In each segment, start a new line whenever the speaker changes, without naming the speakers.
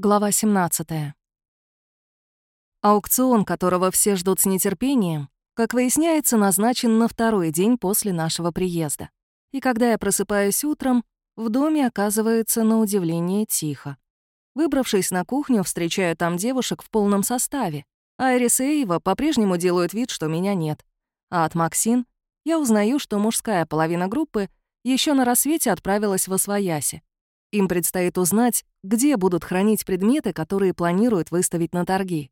Глава 17. Аукцион, которого все ждут с нетерпением, как выясняется, назначен на второй день после нашего приезда. И когда я просыпаюсь утром, в доме оказывается на удивление тихо. Выбравшись на кухню, встречаю там девушек в полном составе. Айрис и Эйва по-прежнему делают вид, что меня нет. А от Максин я узнаю, что мужская половина группы еще на рассвете отправилась в Освояси. Им предстоит узнать, где будут хранить предметы, которые планируют выставить на торги.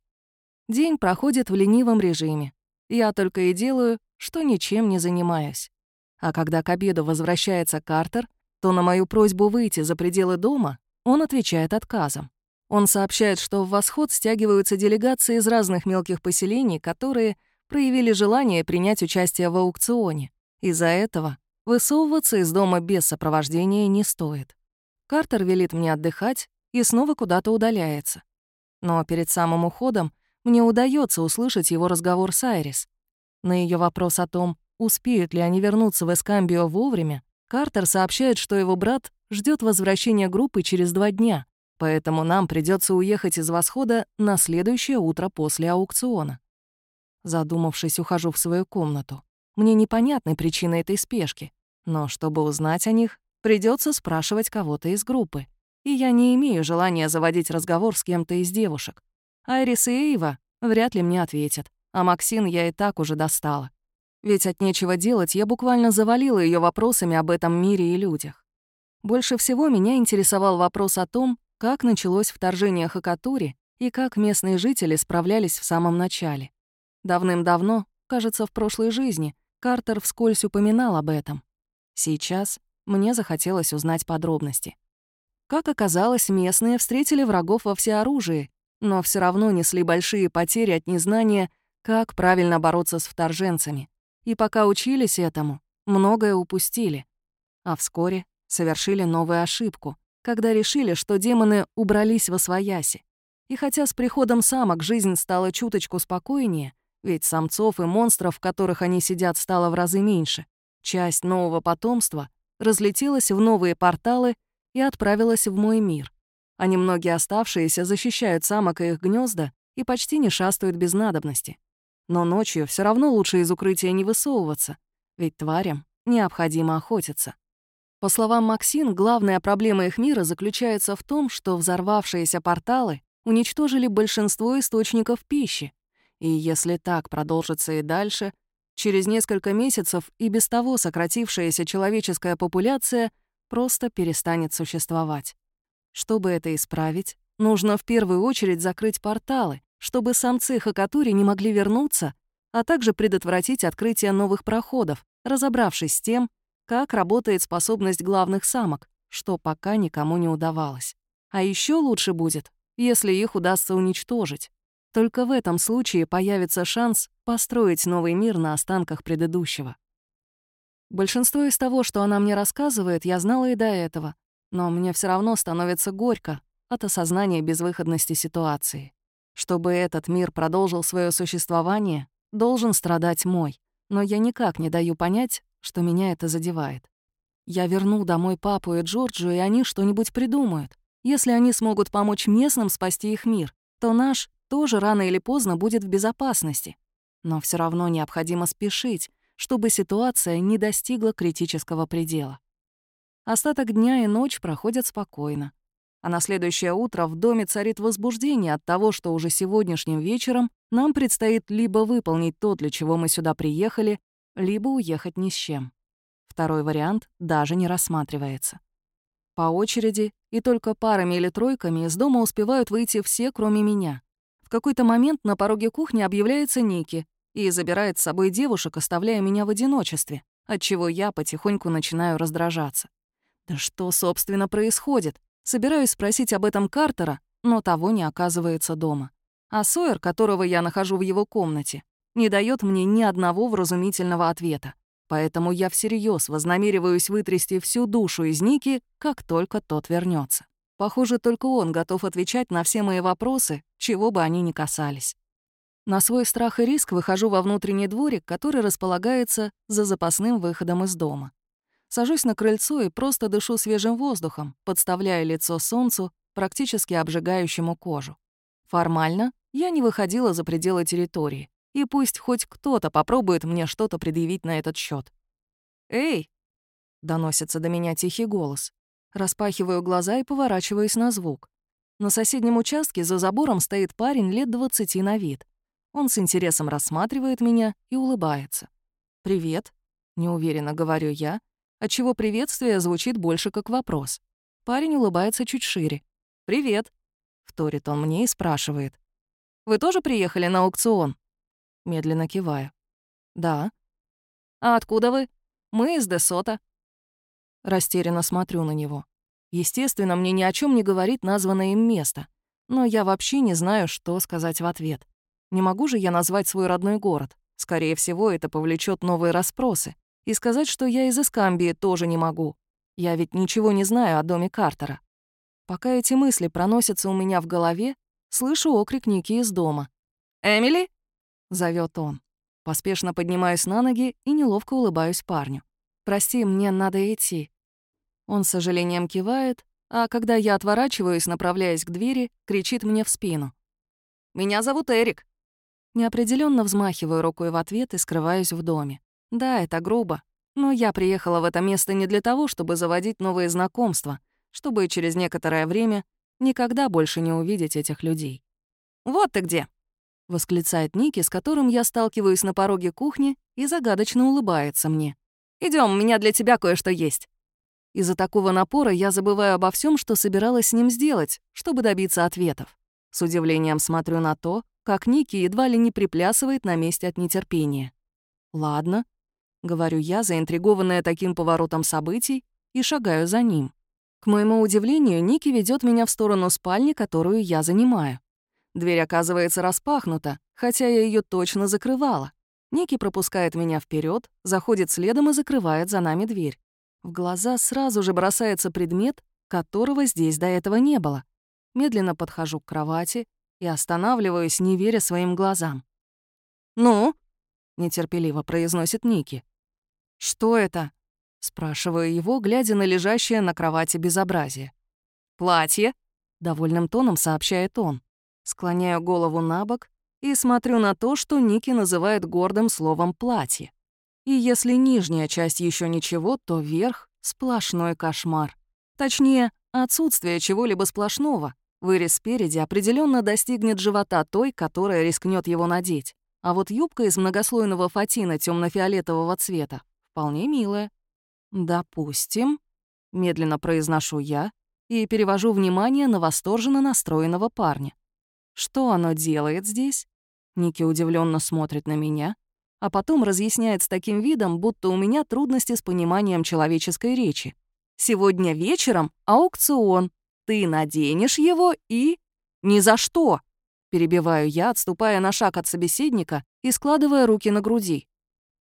День проходит в ленивом режиме. Я только и делаю, что ничем не занимаюсь. А когда к обеду возвращается Картер, то на мою просьбу выйти за пределы дома он отвечает отказом. Он сообщает, что в восход стягиваются делегации из разных мелких поселений, которые проявили желание принять участие в аукционе. Из-за этого высовываться из дома без сопровождения не стоит. Картер велит мне отдыхать и снова куда-то удаляется. Но перед самым уходом мне удается услышать его разговор с Айрис. На ее вопрос о том, успеют ли они вернуться в Эскамбио вовремя, Картер сообщает, что его брат ждет возвращения группы через два дня, поэтому нам придется уехать из восхода на следующее утро после аукциона. Задумавшись, ухожу в свою комнату. Мне непонятны причины этой спешки, но чтобы узнать о них, Придется спрашивать кого-то из группы. И я не имею желания заводить разговор с кем-то из девушек. Айрис и Эйва вряд ли мне ответят, а Максин я и так уже достала. Ведь от нечего делать я буквально завалила ее вопросами об этом мире и людях. Больше всего меня интересовал вопрос о том, как началось вторжение Хакатури и как местные жители справлялись в самом начале. Давным-давно, кажется, в прошлой жизни, Картер вскользь упоминал об этом. Сейчас мне захотелось узнать подробности. Как оказалось, местные встретили врагов во всеоружии, но все равно несли большие потери от незнания, как правильно бороться с вторженцами. И пока учились этому, многое упустили. А вскоре совершили новую ошибку, когда решили, что демоны убрались во свояси. И хотя с приходом самок жизнь стала чуточку спокойнее, ведь самцов и монстров, в которых они сидят, стало в разы меньше, часть нового потомства разлетелась в новые порталы и отправилась в мой мир. А немногие оставшиеся защищают самок и их гнезда и почти не шастают без надобности. Но ночью все равно лучше из укрытия не высовываться, ведь тварям необходимо охотиться. По словам Максин, главная проблема их мира заключается в том, что взорвавшиеся порталы уничтожили большинство источников пищи, и если так продолжится и дальше — Через несколько месяцев и без того сократившаяся человеческая популяция просто перестанет существовать. Чтобы это исправить, нужно в первую очередь закрыть порталы, чтобы самцы Хакатури не могли вернуться, а также предотвратить открытие новых проходов, разобравшись с тем, как работает способность главных самок, что пока никому не удавалось. А еще лучше будет, если их удастся уничтожить. Только в этом случае появится шанс построить новый мир на останках предыдущего. Большинство из того, что она мне рассказывает, я знала и до этого, но мне все равно становится горько от осознания безвыходности ситуации. Чтобы этот мир продолжил свое существование, должен страдать мой, но я никак не даю понять, что меня это задевает. Я верну домой папу и Джорджу, и они что-нибудь придумают. Если они смогут помочь местным спасти их мир, то наш тоже рано или поздно будет в безопасности. Но все равно необходимо спешить, чтобы ситуация не достигла критического предела. Остаток дня и ночь проходят спокойно. А на следующее утро в доме царит возбуждение от того, что уже сегодняшним вечером нам предстоит либо выполнить то, для чего мы сюда приехали, либо уехать ни с чем. Второй вариант даже не рассматривается. По очереди и только парами или тройками из дома успевают выйти все, кроме меня. В какой-то момент на пороге кухни объявляется Ники и забирает с собой девушек, оставляя меня в одиночестве, отчего я потихоньку начинаю раздражаться. Да что, собственно, происходит? Собираюсь спросить об этом Картера, но того не оказывается дома. А Сойер, которого я нахожу в его комнате, не дает мне ни одного вразумительного ответа. Поэтому я всерьез вознамериваюсь вытрясти всю душу из Ники, как только тот вернется. Похоже, только он готов отвечать на все мои вопросы, чего бы они ни касались. На свой страх и риск выхожу во внутренний дворик, который располагается за запасным выходом из дома. Сажусь на крыльцо и просто дышу свежим воздухом, подставляя лицо солнцу практически обжигающему кожу. Формально я не выходила за пределы территории, и пусть хоть кто-то попробует мне что-то предъявить на этот счет. «Эй!» — доносится до меня тихий голос. Распахиваю глаза и поворачиваюсь на звук. На соседнем участке за забором стоит парень лет двадцати на вид. Он с интересом рассматривает меня и улыбается. «Привет», — неуверенно говорю я, отчего приветствие звучит больше как вопрос. Парень улыбается чуть шире. «Привет», — вторит он мне и спрашивает. «Вы тоже приехали на аукцион?» Медленно киваю. «Да». «А откуда вы?» «Мы из Десота». Растерянно смотрю на него. Естественно, мне ни о чем не говорит названное им место, но я вообще не знаю, что сказать в ответ. Не могу же я назвать свой родной город. Скорее всего, это повлечет новые расспросы. И сказать, что я из Искамбии, тоже не могу. Я ведь ничего не знаю о доме Картера. Пока эти мысли проносятся у меня в голове, слышу окрик Ники из дома. «Эмили?» — зовет он. Поспешно поднимаюсь на ноги и неловко улыбаюсь парню. «Прости, мне надо идти». Он с сожалением кивает, а когда я отворачиваюсь, направляясь к двери, кричит мне в спину. «Меня зовут Эрик». Неопределенно взмахиваю рукой в ответ и скрываюсь в доме. Да, это грубо, но я приехала в это место не для того, чтобы заводить новые знакомства, чтобы через некоторое время никогда больше не увидеть этих людей. «Вот ты где!» — восклицает Ники, с которым я сталкиваюсь на пороге кухни и загадочно улыбается мне. Идем, у меня для тебя кое-что есть». Из-за такого напора я забываю обо всем, что собиралась с ним сделать, чтобы добиться ответов. С удивлением смотрю на то, как Ники едва ли не приплясывает на месте от нетерпения. «Ладно», — говорю я, заинтригованная таким поворотом событий, и шагаю за ним. К моему удивлению, Ники ведет меня в сторону спальни, которую я занимаю. Дверь оказывается распахнута, хотя я ее точно закрывала. Ники пропускает меня вперед, заходит следом и закрывает за нами дверь. В глаза сразу же бросается предмет, которого здесь до этого не было. Медленно подхожу к кровати, и останавливаюсь, не веря своим глазам. «Ну?» — нетерпеливо произносит Ники. «Что это?» — спрашиваю его, глядя на лежащее на кровати безобразие. «Платье?» — довольным тоном сообщает он. Склоняю голову на бок и смотрю на то, что Ники называет гордым словом «платье». И если нижняя часть еще ничего, то верх — сплошной кошмар. Точнее, отсутствие чего-либо сплошного — Вырез спереди определенно достигнет живота той, которая рискнет его надеть. А вот юбка из многослойного фатина темно-фиолетового цвета вполне милая. «Допустим», — медленно произношу я и перевожу внимание на восторженно настроенного парня. «Что оно делает здесь?» Ники удивленно смотрит на меня, а потом разъясняет с таким видом, будто у меня трудности с пониманием человеческой речи. «Сегодня вечером аукцион, ты наденешь его и... Ни за что!» Перебиваю я, отступая на шаг от собеседника и складывая руки на груди.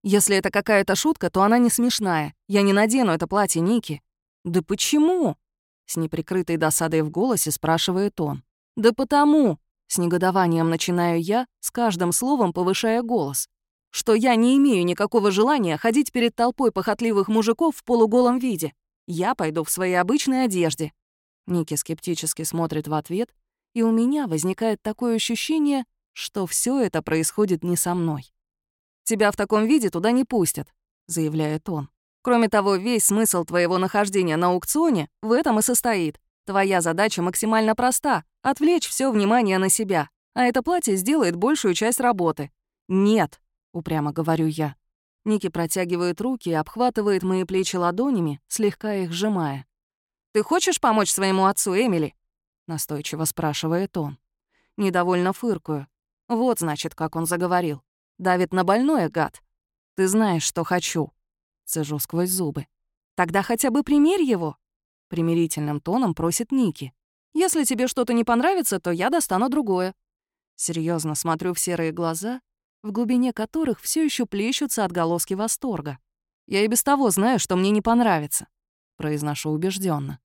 «Если это какая-то шутка, то она не смешная. Я не надену это платье Ники». «Да почему?» С неприкрытой досадой в голосе спрашивает он. «Да потому!» С негодованием начинаю я, с каждым словом повышая голос. «Что я не имею никакого желания ходить перед толпой похотливых мужиков в полуголом виде. Я пойду в своей обычной одежде, Ники скептически смотрит в ответ, и у меня возникает такое ощущение, что все это происходит не со мной. «Тебя в таком виде туда не пустят», — заявляет он. «Кроме того, весь смысл твоего нахождения на аукционе в этом и состоит. Твоя задача максимально проста — отвлечь все внимание на себя, а это платье сделает большую часть работы». «Нет», — упрямо говорю я. Ники протягивает руки и обхватывает мои плечи ладонями, слегка их сжимая. «Ты хочешь помочь своему отцу, Эмили?» — настойчиво спрашивает он. Недовольно фыркую. Вот, значит, как он заговорил. Давит на больное, гад. Ты знаешь, что хочу. Цежу сквозь зубы. Тогда хотя бы примерь его. Примирительным тоном просит Ники. Если тебе что-то не понравится, то я достану другое. Серьезно смотрю в серые глаза, в глубине которых все еще плещутся отголоски восторга. Я и без того знаю, что мне не понравится, произношу убежденно.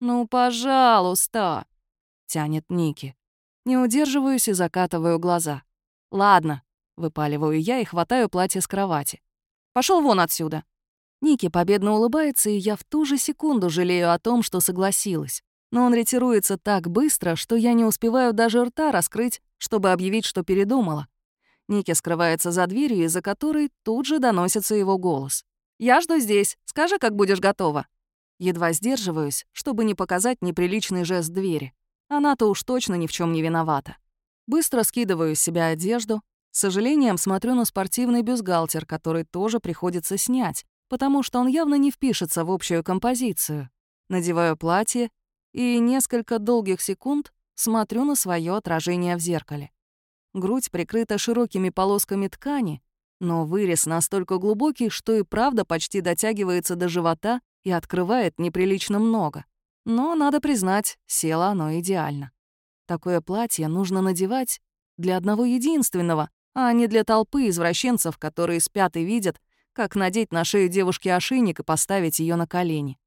«Ну, пожалуйста!» — тянет Ники. Не удерживаюсь и закатываю глаза. «Ладно», — выпаливаю я и хватаю платье с кровати. Пошел вон отсюда!» Ники победно улыбается, и я в ту же секунду жалею о том, что согласилась. но он ретируется так быстро, что я не успеваю даже рта раскрыть, чтобы объявить, что передумала. Ники скрывается за дверью, из-за которой тут же доносится его голос. «Я жду здесь. Скажи, как будешь готова». Едва сдерживаюсь, чтобы не показать неприличный жест двери. Она-то уж точно ни в чем не виновата. Быстро скидываю с себя одежду. С сожалением смотрю на спортивный бюстгальтер, который тоже приходится снять, потому что он явно не впишется в общую композицию. Надеваю платье и несколько долгих секунд смотрю на свое отражение в зеркале. Грудь прикрыта широкими полосками ткани, но вырез настолько глубокий, что и правда почти дотягивается до живота и открывает неприлично много. Но, надо признать, село оно идеально. Такое платье нужно надевать для одного единственного, а не для толпы извращенцев, которые спят и видят, как надеть на шею девушки ошейник и поставить ее на колени.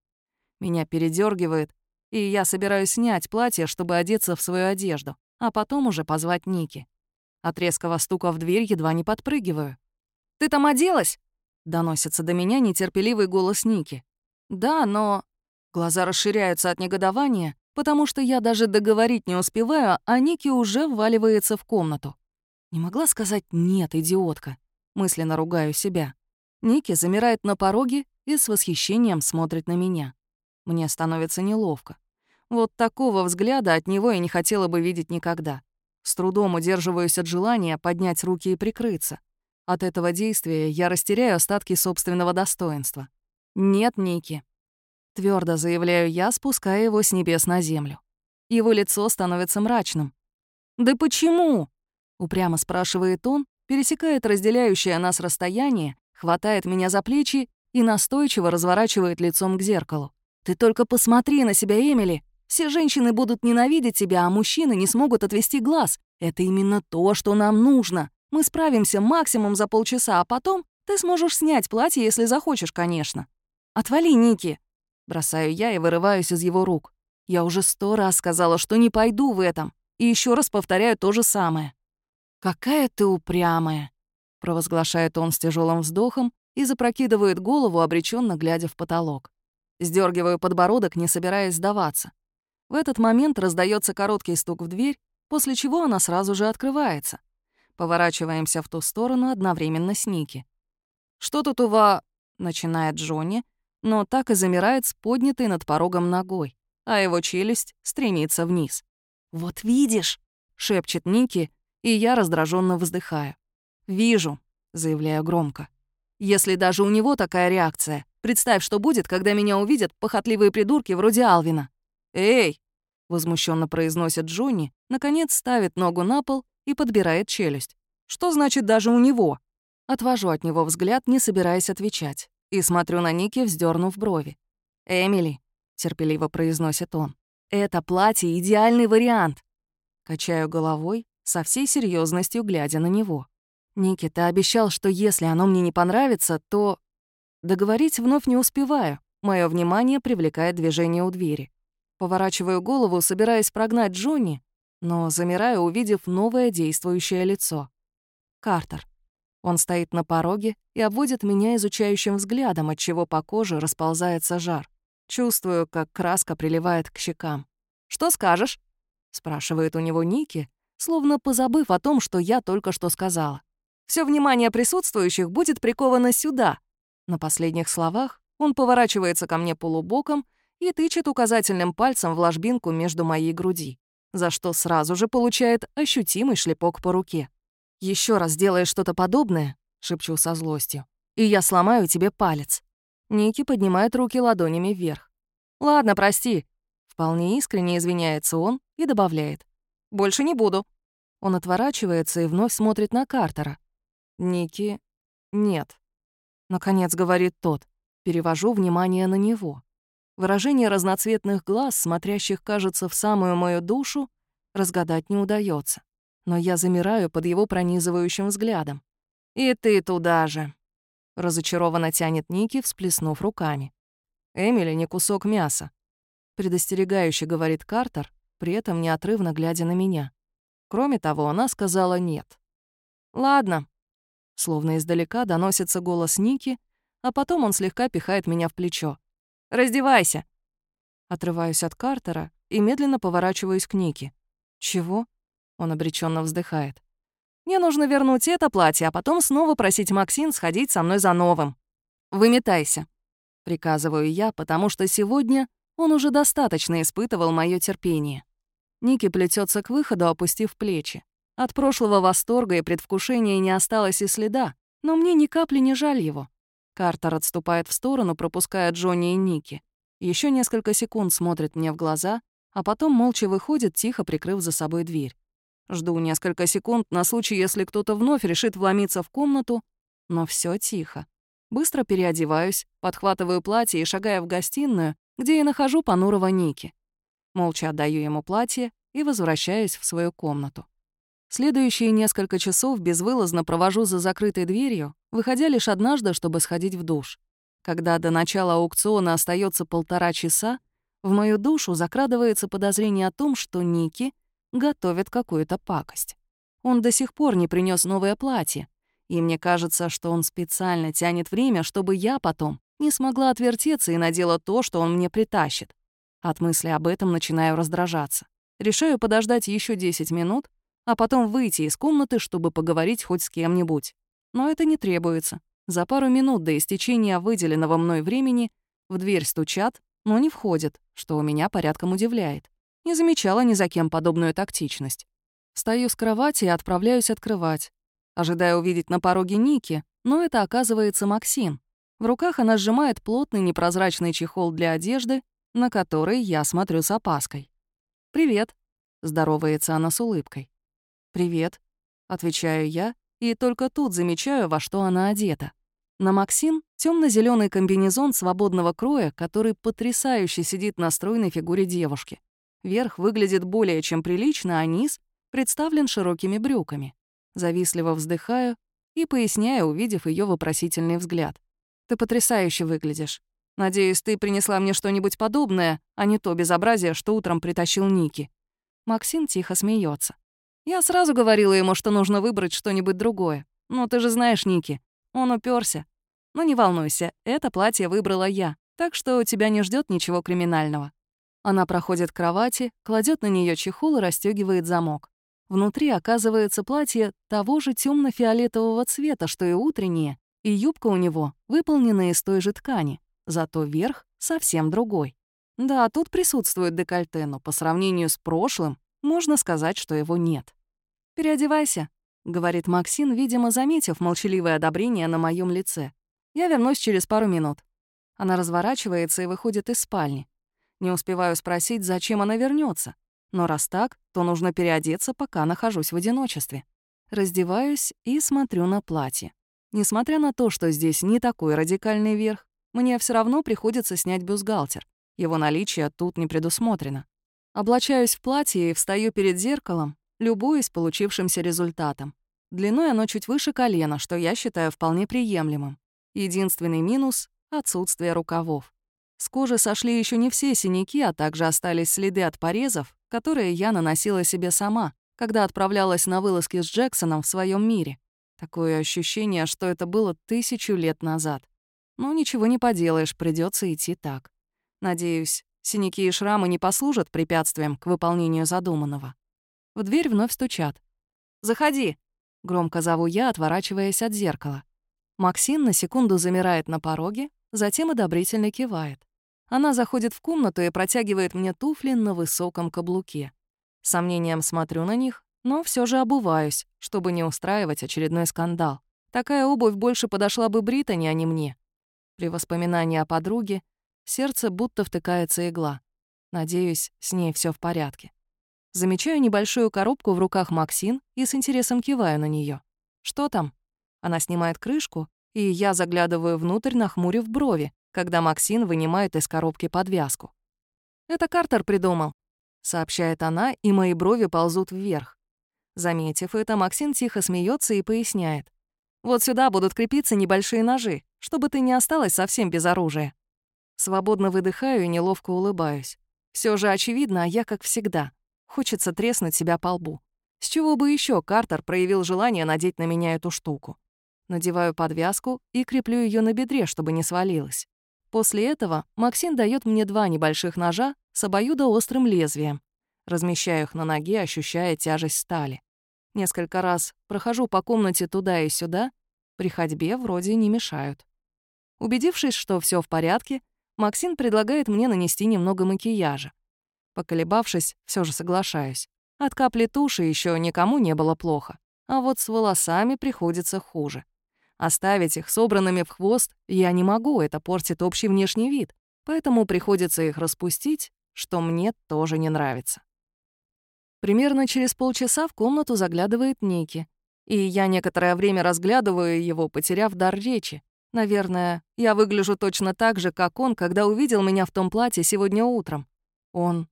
Меня передергивает, и я собираюсь снять платье, чтобы одеться в свою одежду, а потом уже позвать Ники. От резкого стука в дверь едва не подпрыгиваю. «Ты там оделась?» — доносится до меня нетерпеливый голос Ники. «Да, но...» Глаза расширяются от негодования, потому что я даже договорить не успеваю, а Ники уже вваливается в комнату. Не могла сказать «нет, идиотка». Мысленно ругаю себя. Ники замирает на пороге и с восхищением смотрит на меня. Мне становится неловко. Вот такого взгляда от него я не хотела бы видеть никогда. С трудом удерживаюсь от желания поднять руки и прикрыться. От этого действия я растеряю остатки собственного достоинства. «Нет, Ники», — твердо заявляю я, спуская его с небес на землю. Его лицо становится мрачным. «Да почему?» — упрямо спрашивает он, пересекает разделяющее нас расстояние, хватает меня за плечи и настойчиво разворачивает лицом к зеркалу. «Ты только посмотри на себя, Эмили! Все женщины будут ненавидеть тебя, а мужчины не смогут отвести глаз. Это именно то, что нам нужно. Мы справимся максимум за полчаса, а потом ты сможешь снять платье, если захочешь, конечно. Отвали, Ники. Бросаю я и вырываюсь из его рук. Я уже сто раз сказала, что не пойду в этом. И еще раз повторяю то же самое. «Какая ты упрямая!» — провозглашает он с тяжелым вздохом и запрокидывает голову, обреченно глядя в потолок. Сдергиваю подбородок, не собираясь сдаваться. В этот момент раздается короткий стук в дверь, после чего она сразу же открывается. Поворачиваемся в ту сторону одновременно с Ники. «Что тут у вас?» — начинает Джонни, но так и замирает с поднятой над порогом ногой, а его челюсть стремится вниз. «Вот видишь!» — шепчет Ники, и я раздраженно вздыхаю. «Вижу», — заявляю громко. «Если даже у него такая реакция, представь, что будет, когда меня увидят похотливые придурки вроде Алвина». «Эй!» Возмущенно произносит Джонни, наконец ставит ногу на пол и подбирает челюсть. Что значит даже у него? Отвожу от него взгляд, не собираясь отвечать, и смотрю на Ники, вздернув брови. «Эмили», — терпеливо произносит он, — «это платье — идеальный вариант». Качаю головой, со всей серьезностью глядя на него. «Ники, ты обещал, что если оно мне не понравится, то...» Договорить вновь не успеваю. Мое внимание привлекает движение у двери. Поворачиваю голову, собираясь прогнать Джонни, но замираю, увидев новое действующее лицо. Картер. Он стоит на пороге и обводит меня изучающим взглядом, от чего по коже расползается жар. Чувствую, как краска приливает к щекам. «Что скажешь?» — спрашивает у него Ники, словно позабыв о том, что я только что сказала. Все внимание присутствующих будет приковано сюда». На последних словах он поворачивается ко мне полубоком и тычет указательным пальцем в ложбинку между моей груди, за что сразу же получает ощутимый шлепок по руке. Еще раз делаешь что-то подобное», — шепчу со злостью, «и я сломаю тебе палец». Ники поднимает руки ладонями вверх. «Ладно, прости». Вполне искренне извиняется он и добавляет. «Больше не буду». Он отворачивается и вновь смотрит на Картера. «Ники... нет». Наконец говорит тот. Перевожу внимание на него. Выражение разноцветных глаз, смотрящих, кажется, в самую мою душу, разгадать не удается. Но я замираю под его пронизывающим взглядом. «И ты туда же!» Разочарованно тянет Ники, всплеснув руками. «Эмили не кусок мяса», — предостерегающе говорит Картер, при этом неотрывно глядя на меня. Кроме того, она сказала «нет». «Ладно». Словно издалека доносится голос Ники, а потом он слегка пихает меня в плечо. Раздевайся!» Отрываюсь от Картера и медленно поворачиваюсь к Нике. «Чего?» — он обреченно вздыхает. «Мне нужно вернуть это платье, а потом снова просить Максин сходить со мной за новым. Выметайся», — приказываю я, потому что сегодня он уже достаточно испытывал мое терпение. Ники плетется к выходу, опустив плечи. От прошлого восторга и предвкушения не осталось и следа, но мне ни капли не жаль его. Картер отступает в сторону, пропуская Джонни и Ники. Еще несколько секунд смотрит мне в глаза, а потом молча выходит, тихо прикрыв за собой дверь. Жду несколько секунд на случай, если кто-то вновь решит вломиться в комнату, но все тихо. Быстро переодеваюсь, подхватываю платье и шагая в гостиную, где я нахожу понурого Ники. Молча отдаю ему платье и возвращаюсь в свою комнату. Следующие несколько часов безвылазно провожу за закрытой дверью, выходя лишь однажды, чтобы сходить в душ. Когда до начала аукциона остается полтора часа, в мою душу закрадывается подозрение о том, что Ники готовит какую-то пакость. Он до сих пор не принес новое платье, и мне кажется, что он специально тянет время, чтобы я потом не смогла отвертеться и надела то, что он мне притащит. От мысли об этом начинаю раздражаться. Решаю подождать еще 10 минут, а потом выйти из комнаты, чтобы поговорить хоть с кем-нибудь. Но это не требуется. За пару минут до истечения выделенного мной времени в дверь стучат, но не входят, что у меня порядком удивляет. Не замечала ни за кем подобную тактичность. Встаю с кровати и отправляюсь открывать. Ожидая увидеть на пороге Ники, но это оказывается Максим. В руках она сжимает плотный непрозрачный чехол для одежды, на который я смотрю с опаской. «Привет», — здоровается она с улыбкой. «Привет», — отвечаю я, и только тут замечаю, во что она одета. На Максин темно зеленый комбинезон свободного кроя, который потрясающе сидит на стройной фигуре девушки. Верх выглядит более чем прилично, а низ представлен широкими брюками. Завистливо вздыхаю и поясняю, увидев ее вопросительный взгляд. «Ты потрясающе выглядишь. Надеюсь, ты принесла мне что-нибудь подобное, а не то безобразие, что утром притащил Ники». Максин тихо смеется. Я сразу говорила ему, что нужно выбрать что-нибудь другое. Ну, ты же знаешь Ники. Он уперся. Но не волнуйся, это платье выбрала я, так что у тебя не ждет ничего криминального. Она проходит к кровати, кладет на нее чехол и расстегивает замок. Внутри оказывается платье того же темно фиолетового цвета, что и утреннее, и юбка у него выполнена из той же ткани, зато верх совсем другой. Да, тут присутствует декольте, но по сравнению с прошлым можно сказать, что его нет. «Переодевайся», — говорит Максин, видимо, заметив молчаливое одобрение на моем лице. «Я вернусь через пару минут». Она разворачивается и выходит из спальни. Не успеваю спросить, зачем она вернется. Но раз так, то нужно переодеться, пока нахожусь в одиночестве. Раздеваюсь и смотрю на платье. Несмотря на то, что здесь не такой радикальный верх, мне все равно приходится снять бюстгальтер. Его наличие тут не предусмотрено. Облачаюсь в платье и встаю перед зеркалом, любуясь получившимся результатом. Длиной оно чуть выше колена, что я считаю вполне приемлемым. Единственный минус — отсутствие рукавов. С кожи сошли еще не все синяки, а также остались следы от порезов, которые я наносила себе сама, когда отправлялась на вылазки с Джексоном в своем мире. Такое ощущение, что это было тысячу лет назад. Но ничего не поделаешь, придется идти так. Надеюсь, Синяки и шрамы не послужат препятствием к выполнению задуманного. В дверь вновь стучат. «Заходи!» — громко зову я, отворачиваясь от зеркала. Максин на секунду замирает на пороге, затем одобрительно кивает. Она заходит в комнату и протягивает мне туфли на высоком каблуке. Сомнением смотрю на них, но все же обуваюсь, чтобы не устраивать очередной скандал. Такая обувь больше подошла бы Британи, а не мне. При воспоминании о подруге сердце будто втыкается игла. Надеюсь, с ней все в порядке. Замечаю небольшую коробку в руках Максин и с интересом киваю на нее. «Что там?» Она снимает крышку, и я заглядываю внутрь, нахмурив брови, когда Максин вынимает из коробки подвязку. «Это Картер придумал», — сообщает она, и мои брови ползут вверх. Заметив это, Максин тихо смеется и поясняет. «Вот сюда будут крепиться небольшие ножи, чтобы ты не осталась совсем без оружия». Свободно выдыхаю и неловко улыбаюсь. Все же очевидно, а я как всегда. Хочется треснуть себя по лбу. С чего бы еще Картер проявил желание надеть на меня эту штуку? Надеваю подвязку и креплю ее на бедре, чтобы не свалилась. После этого Максим дает мне два небольших ножа, с обоюдоострым лезвием. Размещаю их на ноге, ощущая тяжесть стали. Несколько раз прохожу по комнате туда и сюда, при ходьбе вроде не мешают. Убедившись, что все в порядке, Максим предлагает мне нанести немного макияжа. Поколебавшись, все же соглашаюсь. От капли туши еще никому не было плохо, а вот с волосами приходится хуже. Оставить их собранными в хвост я не могу, это портит общий внешний вид, поэтому приходится их распустить, что мне тоже не нравится. Примерно через полчаса в комнату заглядывает Ники, и я некоторое время разглядываю его, потеряв дар речи. Наверное, я выгляжу точно так же, как он, когда увидел меня в том платье сегодня утром. Он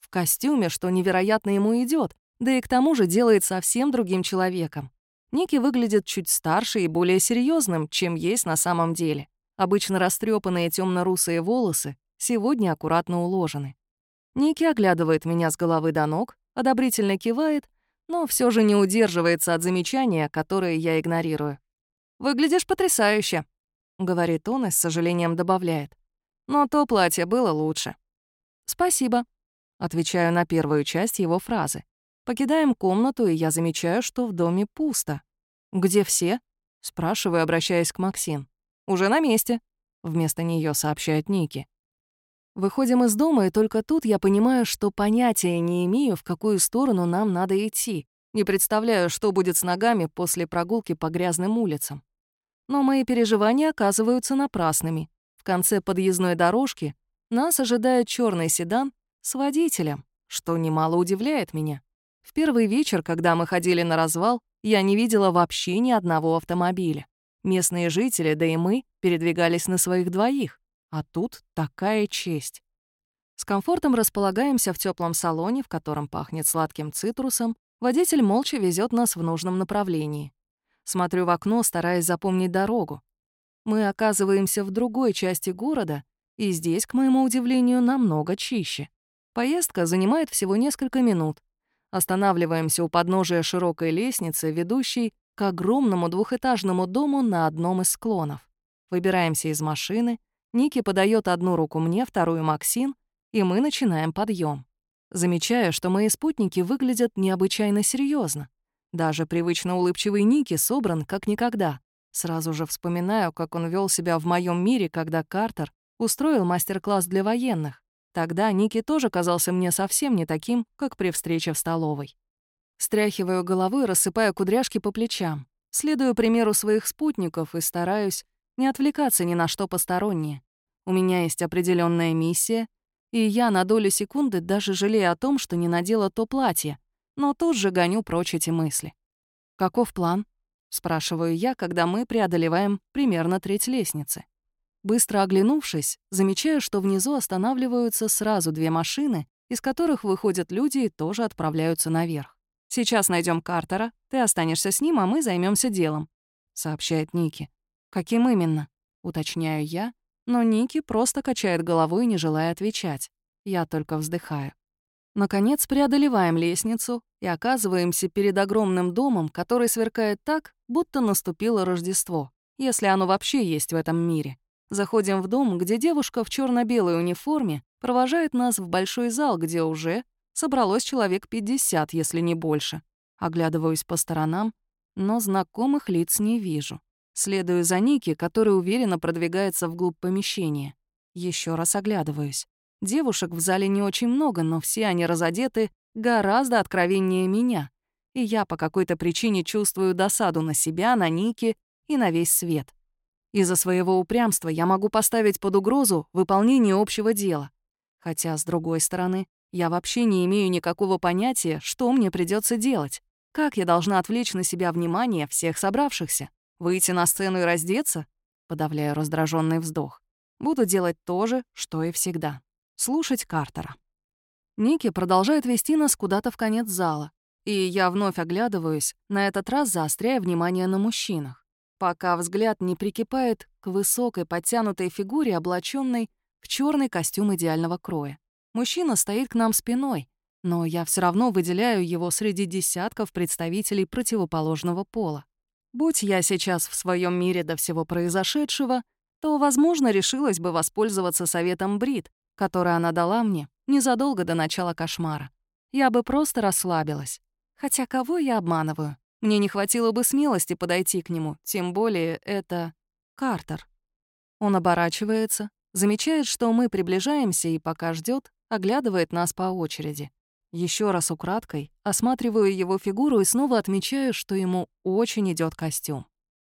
в костюме, что невероятно ему идет, да и к тому же делает совсем другим человеком. Ники выглядит чуть старше и более серьезным, чем есть на самом деле. Обычно растрепанные темно-русые волосы сегодня аккуратно уложены. Ники оглядывает меня с головы до ног, одобрительно кивает, но все же не удерживается от замечания, которое я игнорирую. «Выглядишь потрясающе», — говорит он и с сожалением добавляет. «Но то платье было лучше». «Спасибо», — отвечаю на первую часть его фразы. Покидаем комнату, и я замечаю, что в доме пусто. «Где все?» — спрашиваю, обращаясь к Максим. «Уже на месте», — вместо нее сообщает Ники. Выходим из дома, и только тут я понимаю, что понятия не имею, в какую сторону нам надо идти. Не представляю, что будет с ногами после прогулки по грязным улицам. Но мои переживания оказываются напрасными. В конце подъездной дорожки нас ожидает черный седан с водителем, что немало удивляет меня. В первый вечер, когда мы ходили на развал, я не видела вообще ни одного автомобиля. Местные жители, да и мы, передвигались на своих двоих. А тут такая честь. С комфортом располагаемся в теплом салоне, в котором пахнет сладким цитрусом. Водитель молча везет нас в нужном направлении. Смотрю в окно, стараясь запомнить дорогу. Мы оказываемся в другой части города, и здесь, к моему удивлению, намного чище. Поездка занимает всего несколько минут. Останавливаемся у подножия широкой лестницы, ведущей к огромному двухэтажному дому на одном из склонов. Выбираемся из машины, Ники подает одну руку мне, вторую Максим, и мы начинаем подъем. Замечаю, что мои спутники выглядят необычайно серьезно. Даже привычно улыбчивый Ники собран как никогда. Сразу же вспоминаю, как он вел себя в моем мире, когда Картер устроил мастер-класс для военных. Тогда Ники тоже казался мне совсем не таким, как при встрече в столовой. Стряхиваю головой, рассыпая кудряшки по плечам. Следую примеру своих спутников и стараюсь не отвлекаться ни на что постороннее. У меня есть определенная миссия, и я на долю секунды даже жалею о том, что не надела то платье, но тут же гоню прочь эти мысли. «Каков план?» — спрашиваю я, когда мы преодолеваем примерно треть лестницы. Быстро оглянувшись, замечаю, что внизу останавливаются сразу две машины, из которых выходят люди и тоже отправляются наверх. «Сейчас найдем Картера, ты останешься с ним, а мы займемся делом», — сообщает Ники. «Каким именно?» — уточняю я, но Ники просто качает головой, не желая отвечать. Я только вздыхаю. Наконец преодолеваем лестницу и оказываемся перед огромным домом, который сверкает так, будто наступило Рождество, если оно вообще есть в этом мире. Заходим в дом, где девушка в черно белой униформе провожает нас в большой зал, где уже собралось человек 50, если не больше. Оглядываюсь по сторонам, но знакомых лиц не вижу. Следую за Ники, который уверенно продвигается вглубь помещения. Еще раз оглядываюсь. Девушек в зале не очень много, но все они разодеты гораздо откровеннее меня. И я по какой-то причине чувствую досаду на себя, на Ники и на весь свет. Из-за своего упрямства я могу поставить под угрозу выполнение общего дела. Хотя, с другой стороны, я вообще не имею никакого понятия, что мне придется делать. Как я должна отвлечь на себя внимание всех собравшихся? Выйти на сцену и раздеться? Подавляю раздраженный вздох. Буду делать то же, что и всегда слушать Картера. Ники продолжает вести нас куда-то в конец зала, и я вновь оглядываюсь, на этот раз заостряя внимание на мужчинах, пока взгляд не прикипает к высокой подтянутой фигуре, облаченной в черный костюм идеального кроя. Мужчина стоит к нам спиной, но я все равно выделяю его среди десятков представителей противоположного пола. Будь я сейчас в своем мире до всего произошедшего, то, возможно, решилась бы воспользоваться советом Брит который она дала мне незадолго до начала кошмара. Я бы просто расслабилась. Хотя кого я обманываю? Мне не хватило бы смелости подойти к нему, тем более это Картер. Он оборачивается, замечает, что мы приближаемся и пока ждет, оглядывает нас по очереди. Еще раз украдкой осматриваю его фигуру и снова отмечаю, что ему очень идет костюм.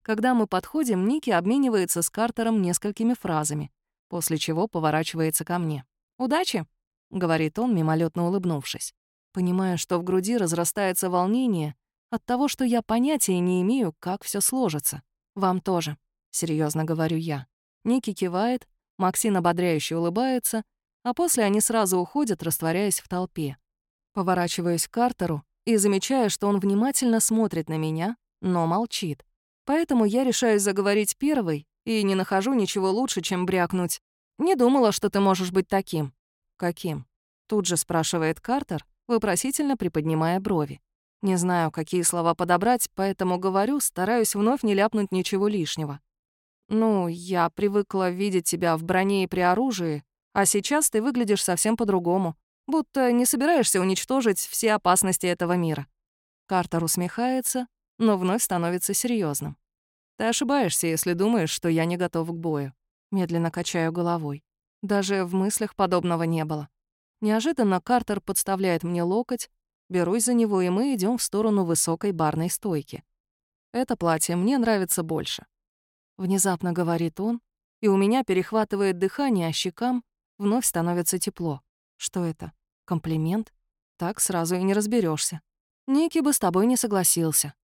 Когда мы подходим, Ники обменивается с Картером несколькими фразами, после чего поворачивается ко мне. «Удачи!» — говорит он, мимолетно улыбнувшись. Понимая, что в груди разрастается волнение от того, что я понятия не имею, как все сложится. «Вам тоже», — серьезно говорю я. Ники кивает, Максин ободряюще улыбается, а после они сразу уходят, растворяясь в толпе. Поворачиваюсь к Картеру и замечаю, что он внимательно смотрит на меня, но молчит. Поэтому я решаюсь заговорить первой и не нахожу ничего лучше, чем брякнуть. «Не думала, что ты можешь быть таким». «Каким?» Тут же спрашивает Картер, вопросительно приподнимая брови. Не знаю, какие слова подобрать, поэтому говорю, стараюсь вновь не ляпнуть ничего лишнего. «Ну, я привыкла видеть тебя в броне и при оружии, а сейчас ты выглядишь совсем по-другому, будто не собираешься уничтожить все опасности этого мира». Картер усмехается, но вновь становится серьезным. «Ты ошибаешься, если думаешь, что я не готов к бою». Медленно качаю головой. Даже в мыслях подобного не было. Неожиданно Картер подставляет мне локоть, берусь за него, и мы идем в сторону высокой барной стойки. Это платье мне нравится больше. Внезапно говорит он, и у меня перехватывает дыхание, а щекам вновь становится тепло. Что это? Комплимент? Так сразу и не разберешься. Ники бы с тобой не согласился.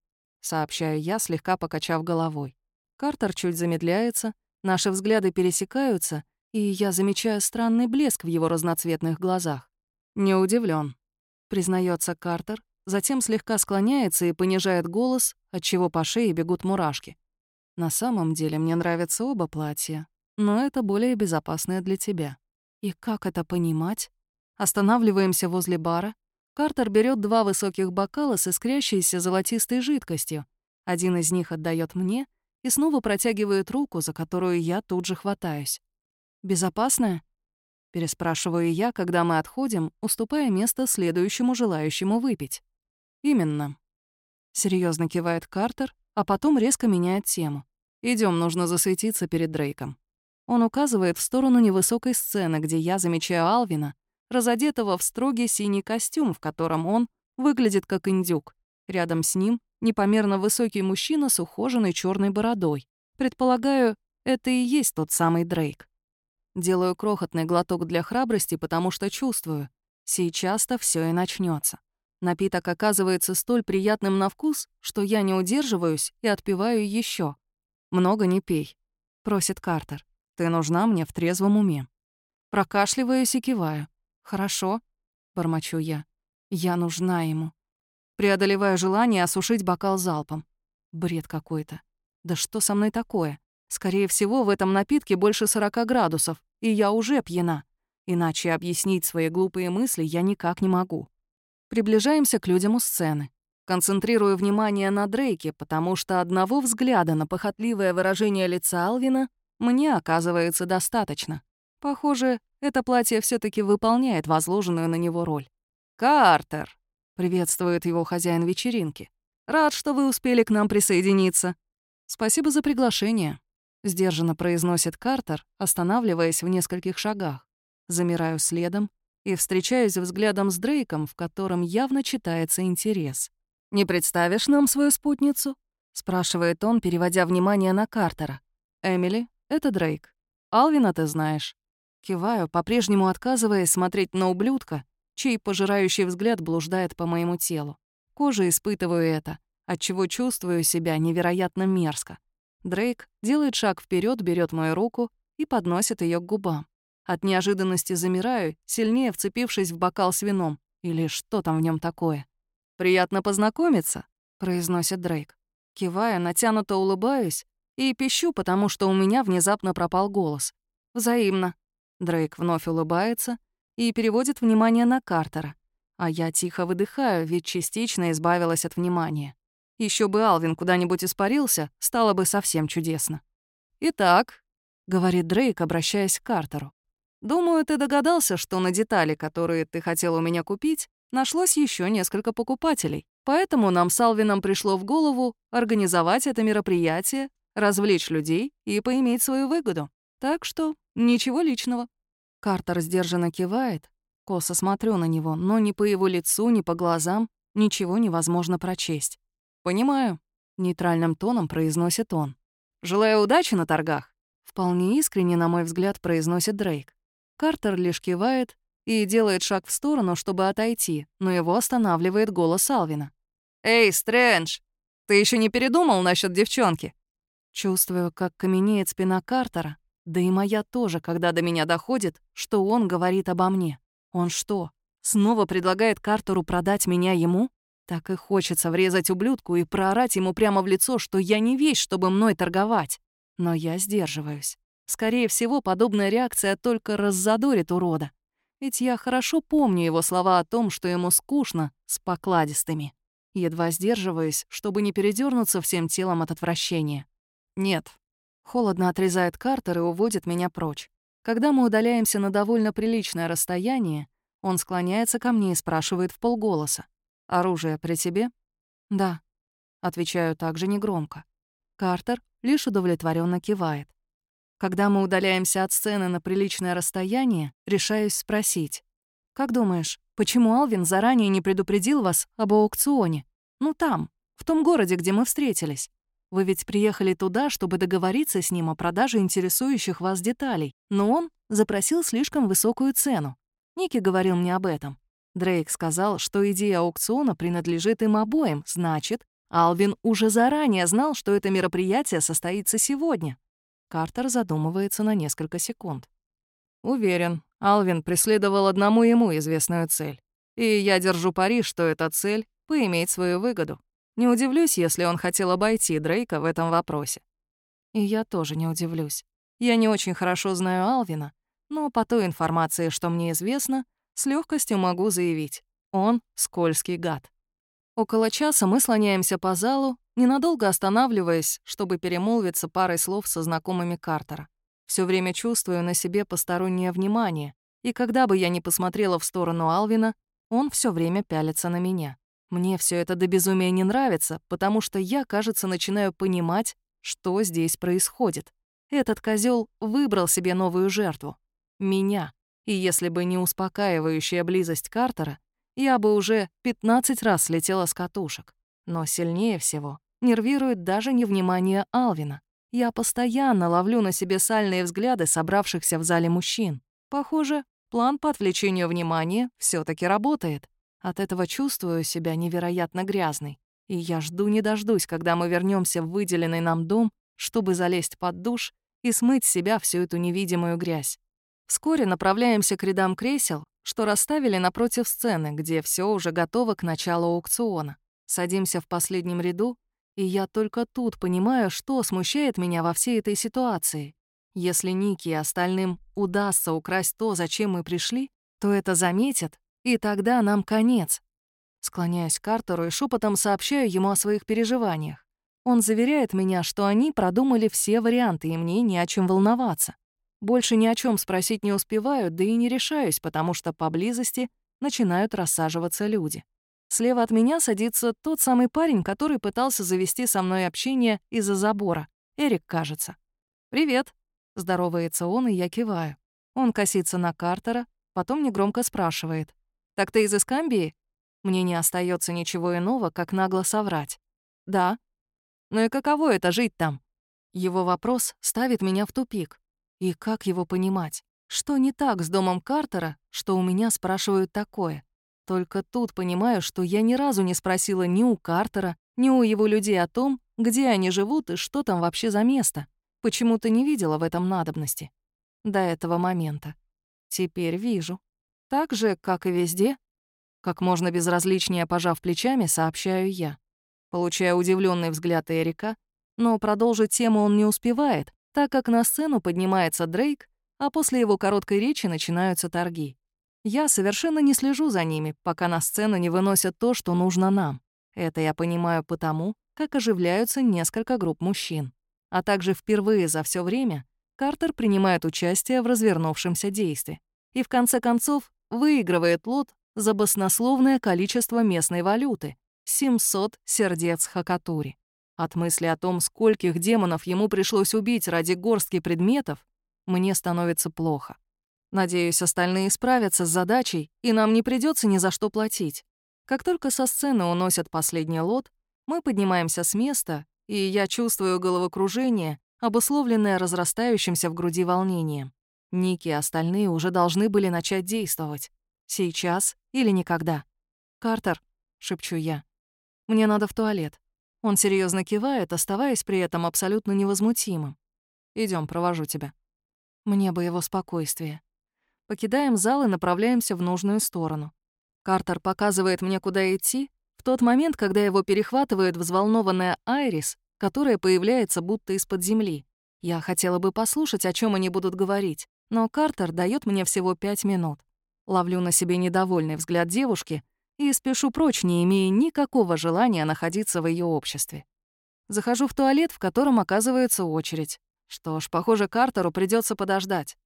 Сообщаю я, слегка покачав головой. Картер чуть замедляется, наши взгляды пересекаются, и я замечаю странный блеск в его разноцветных глазах. Не удивлен, признается Картер, затем слегка склоняется и понижает голос, отчего по шее бегут мурашки. На самом деле мне нравятся оба платья, но это более безопасное для тебя. И как это понимать? Останавливаемся возле бара. Картер берет два высоких бокала с искрящейся золотистой жидкостью. Один из них отдает мне и снова протягивает руку, за которую я тут же хватаюсь. «Безопасная?» — переспрашиваю я, когда мы отходим, уступая место следующему желающему выпить. «Именно». Серьезно кивает Картер, а потом резко меняет тему. Идем, нужно засветиться перед Дрейком. Он указывает в сторону невысокой сцены, где я замечаю Алвина, разодетого в строгий синий костюм, в котором он выглядит как индюк. Рядом с ним непомерно высокий мужчина с ухоженной черной бородой. Предполагаю, это и есть тот самый Дрейк. Делаю крохотный глоток для храбрости, потому что чувствую, сейчас-то все и начнется. Напиток оказывается столь приятным на вкус, что я не удерживаюсь и отпиваю еще. «Много не пей», — просит Картер. «Ты нужна мне в трезвом уме». Прокашливаюсь и киваю. «Хорошо», — бормочу я. «Я нужна ему». Преодолеваю желание осушить бокал залпом. Бред какой-то. Да что со мной такое? Скорее всего, в этом напитке больше 40 градусов, и я уже пьяна. Иначе объяснить свои глупые мысли я никак не могу. Приближаемся к людям у сцены. Концентрирую внимание на Дрейке, потому что одного взгляда на похотливое выражение лица Алвина мне оказывается достаточно. Похоже, это платье все таки выполняет возложенную на него роль. «Картер!» — приветствует его хозяин вечеринки. «Рад, что вы успели к нам присоединиться. Спасибо за приглашение», — сдержанно произносит Картер, останавливаясь в нескольких шагах. Замираю следом и встречаюсь взглядом с Дрейком, в котором явно читается интерес. «Не представишь нам свою спутницу?» — спрашивает он, переводя внимание на Картера. «Эмили, это Дрейк. Алвина ты знаешь». Киваю, по-прежнему отказываясь смотреть на ублюдка, чей пожирающий взгляд блуждает по моему телу. Кожей испытываю это, отчего чувствую себя невероятно мерзко. Дрейк делает шаг вперед, берет мою руку и подносит ее к губам. От неожиданности замираю, сильнее вцепившись в бокал с вином. Или что там в нем такое? «Приятно познакомиться», — произносит Дрейк. Кивая, натянуто улыбаюсь и пищу, потому что у меня внезапно пропал голос. «Взаимно». Дрейк вновь улыбается и переводит внимание на Картера. А я тихо выдыхаю, ведь частично избавилась от внимания. Еще бы Алвин куда-нибудь испарился, стало бы совсем чудесно. «Итак», — говорит Дрейк, обращаясь к Картеру, Думаю, ты догадался, что на детали, которые ты хотел у меня купить, нашлось еще несколько покупателей. Поэтому нам с Алвином пришло в голову организовать это мероприятие, развлечь людей и поиметь свою выгоду. Так что ничего личного». Картер сдержанно кивает. Косо смотрю на него, но ни по его лицу, ни по глазам ничего невозможно прочесть. «Понимаю», — нейтральным тоном произносит он. «Желаю удачи на торгах», — вполне искренне, на мой взгляд, произносит Дрейк. Картер лишь кивает и делает шаг в сторону, чтобы отойти, но его останавливает голос Алвина. «Эй, Стрэндж, ты еще не передумал насчет девчонки?» Чувствую, как каменеет спина Картера, да и моя тоже, когда до меня доходит, что он говорит обо мне. Он что, снова предлагает Картеру продать меня ему? Так и хочется врезать ублюдку и проорать ему прямо в лицо, что я не вещь, чтобы мной торговать. Но я сдерживаюсь. Скорее всего, подобная реакция только раззадорит урода. Ведь я хорошо помню его слова о том, что ему скучно с покладистыми. Едва сдерживаюсь, чтобы не передернуться всем телом от отвращения. Нет. Холодно отрезает Картер и уводит меня прочь. Когда мы удаляемся на довольно приличное расстояние, он склоняется ко мне и спрашивает в полголоса. «Оружие при тебе?» «Да», — отвечаю также негромко. Картер лишь удовлетворенно кивает. Когда мы удаляемся от сцены на приличное расстояние, решаюсь спросить. «Как думаешь, почему Алвин заранее не предупредил вас об аукционе? Ну там, в том городе, где мы встретились. Вы ведь приехали туда, чтобы договориться с ним о продаже интересующих вас деталей, но он запросил слишком высокую цену. Ники говорил мне об этом. Дрейк сказал, что идея аукциона принадлежит им обоим, значит, Алвин уже заранее знал, что это мероприятие состоится сегодня. Картер задумывается на несколько секунд. Уверен, Алвин преследовал одному ему известную цель. И я держу пари, что эта цель — поиметь свою выгоду. Не удивлюсь, если он хотел обойти Дрейка в этом вопросе. И я тоже не удивлюсь. Я не очень хорошо знаю Алвина, но по той информации, что мне известно, с легкостью могу заявить. Он — скользкий гад. Около часа мы слоняемся по залу, ненадолго останавливаясь, чтобы перемолвиться парой слов со знакомыми Картера. Все время чувствую на себе постороннее внимание, и когда бы я ни посмотрела в сторону Алвина, он все время пялится на меня. Мне все это до безумия не нравится, потому что я, кажется, начинаю понимать, что здесь происходит. Этот козел выбрал себе новую жертву — меня. И если бы не успокаивающая близость Картера, я бы уже 15 раз слетела с катушек. Но сильнее всего нервирует даже невнимание Алвина. Я постоянно ловлю на себе сальные взгляды собравшихся в зале мужчин. Похоже, план по отвлечению внимания все таки работает. От этого чувствую себя невероятно грязной. И я жду не дождусь, когда мы вернемся в выделенный нам дом, чтобы залезть под душ и смыть с себя всю эту невидимую грязь. Вскоре направляемся к рядам кресел, что расставили напротив сцены, где все уже готово к началу аукциона. Садимся в последнем ряду, и я только тут понимаю, что смущает меня во всей этой ситуации. Если Ники и остальным удастся украсть то, зачем мы пришли, то это заметят и тогда нам конец. Склоняюсь к Картеру и шепотом сообщаю ему о своих переживаниях. Он заверяет меня, что они продумали все варианты, и мне не о чем волноваться. Больше ни о чем спросить не успеваю, да и не решаюсь, потому что поблизости начинают рассаживаться люди. Слева от меня садится тот самый парень, который пытался завести со мной общение из-за забора. Эрик, кажется. «Привет», — здоровается он, и я киваю. Он косится на Картера, потом негромко спрашивает. «Так ты из Искамбии?» Мне не остается ничего иного, как нагло соврать. «Да». «Ну и каково это жить там?» Его вопрос ставит меня в тупик. И как его понимать? Что не так с домом Картера, что у меня спрашивают такое? Только тут понимаю, что я ни разу не спросила ни у Картера, ни у его людей о том, где они живут и что там вообще за место. Почему-то не видела в этом надобности. До этого момента. Теперь вижу. Так же, как и везде, как можно безразличнее пожав плечами, сообщаю я. Получая удивленный взгляд Эрика, но продолжить тему он не успевает, так как на сцену поднимается Дрейк, а после его короткой речи начинаются торги. Я совершенно не слежу за ними, пока на сцену не выносят то, что нужно нам. Это я понимаю потому, как оживляются несколько групп мужчин. А также впервые за все время Картер принимает участие в развернувшемся действии и в конце концов выигрывает лот за баснословное количество местной валюты — 700 сердец Хакатури. От мысли о том, скольких демонов ему пришлось убить ради горстки предметов, мне становится плохо. Надеюсь, остальные справятся с задачей, и нам не придется ни за что платить. Как только со сцены уносят последний лот, мы поднимаемся с места, и я чувствую головокружение, обусловленное разрастающимся в груди волнением. Ники и остальные уже должны были начать действовать. Сейчас или никогда. «Картер», — шепчу я, — «мне надо в туалет». Он серьезно кивает, оставаясь при этом абсолютно невозмутимым. Идем, провожу тебя». Мне бы его спокойствие. Покидаем зал и направляемся в нужную сторону. Картер показывает мне, куда идти, в тот момент, когда его перехватывает взволнованная Айрис, которая появляется будто из-под земли. Я хотела бы послушать, о чем они будут говорить, но Картер дает мне всего пять минут. Ловлю на себе недовольный взгляд девушки и спешу прочь, не имея никакого желания находиться в ее обществе. Захожу в туалет, в котором оказывается очередь. Что ж, похоже, Картеру придется подождать.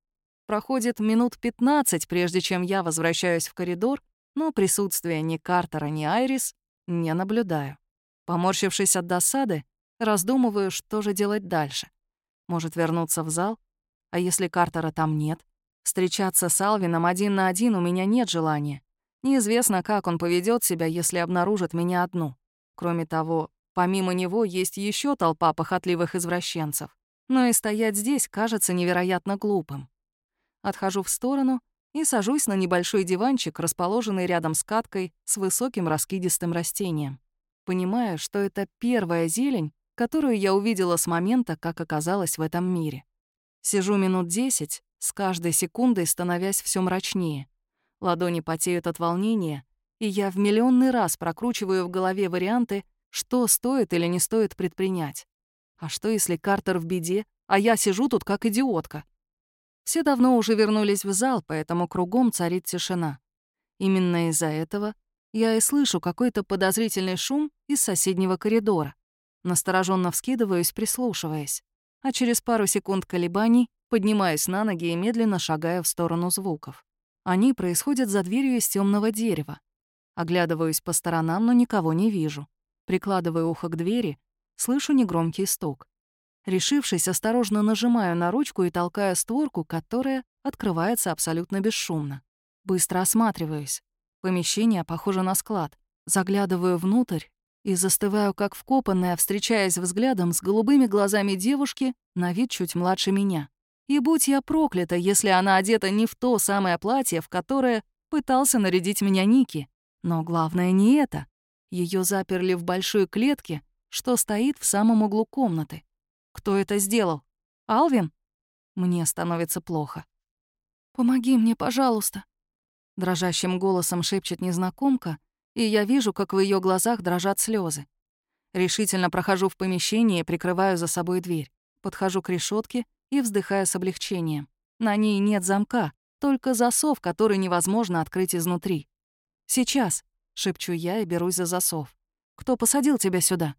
Проходит минут 15, прежде чем я возвращаюсь в коридор, но присутствия ни Картера, ни Айрис не наблюдаю. Поморщившись от досады, раздумываю, что же делать дальше. Может, вернуться в зал? А если Картера там нет? Встречаться с Алвином один на один у меня нет желания. Неизвестно, как он поведет себя, если обнаружит меня одну. Кроме того, помимо него есть еще толпа похотливых извращенцев. Но и стоять здесь кажется невероятно глупым. Отхожу в сторону и сажусь на небольшой диванчик, расположенный рядом с каткой с высоким раскидистым растением. Понимаю, что это первая зелень, которую я увидела с момента, как оказалась в этом мире. Сижу минут десять, с каждой секундой становясь все мрачнее. Ладони потеют от волнения, и я в миллионный раз прокручиваю в голове варианты, что стоит или не стоит предпринять. А что, если Картер в беде, а я сижу тут как идиотка? Все давно уже вернулись в зал, поэтому кругом царит тишина. Именно из-за этого я и слышу какой-то подозрительный шум из соседнего коридора. Настороженно вскидываюсь, прислушиваясь. А через пару секунд колебаний поднимаюсь на ноги и медленно шагаю в сторону звуков. Они происходят за дверью из темного дерева. Оглядываюсь по сторонам, но никого не вижу. Прикладываю ухо к двери, слышу негромкий стук. Решившись, осторожно нажимаю на ручку и толкаю створку, которая открывается абсолютно бесшумно. Быстро осматриваюсь. Помещение похоже на склад. Заглядываю внутрь и застываю как вкопанная, встречаясь взглядом с голубыми глазами девушки на вид чуть младше меня. И будь я проклята, если она одета не в то самое платье, в которое пытался нарядить меня Ники. Но главное не это. Ее заперли в большой клетке, что стоит в самом углу комнаты. Кто это сделал? Алвин? Мне становится плохо. «Помоги мне, пожалуйста», — дрожащим голосом шепчет незнакомка, и я вижу, как в ее глазах дрожат слезы. Решительно прохожу в помещение и прикрываю за собой дверь. Подхожу к решетке и вздыхаю с облегчением. На ней нет замка, только засов, который невозможно открыть изнутри. «Сейчас», — шепчу я и берусь за засов. «Кто посадил тебя сюда?»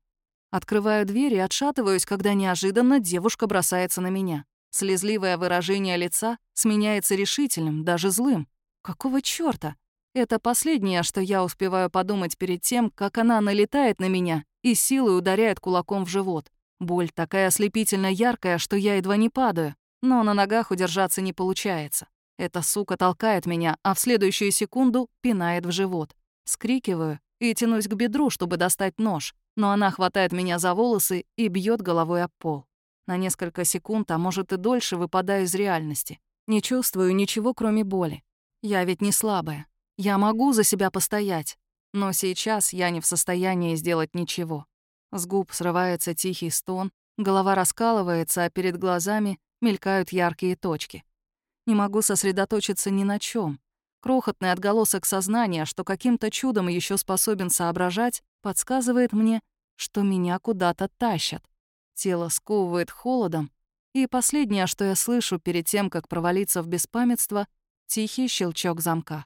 Открываю дверь и отшатываюсь, когда неожиданно девушка бросается на меня. Слезливое выражение лица сменяется решительным, даже злым. Какого чёрта? Это последнее, что я успеваю подумать перед тем, как она налетает на меня и силой ударяет кулаком в живот. Боль такая ослепительно яркая, что я едва не падаю, но на ногах удержаться не получается. Эта сука толкает меня, а в следующую секунду пинает в живот. Скрикиваю и тянусь к бедру, чтобы достать нож но она хватает меня за волосы и бьет головой об пол. На несколько секунд, а может и дольше, выпадаю из реальности. Не чувствую ничего, кроме боли. Я ведь не слабая. Я могу за себя постоять. Но сейчас я не в состоянии сделать ничего. С губ срывается тихий стон, голова раскалывается, а перед глазами мелькают яркие точки. Не могу сосредоточиться ни на чем. Крохотный отголосок сознания, что каким-то чудом еще способен соображать, подсказывает мне, что меня куда-то тащат. Тело сковывает холодом, и последнее, что я слышу перед тем, как провалиться в беспамятство, — тихий щелчок замка.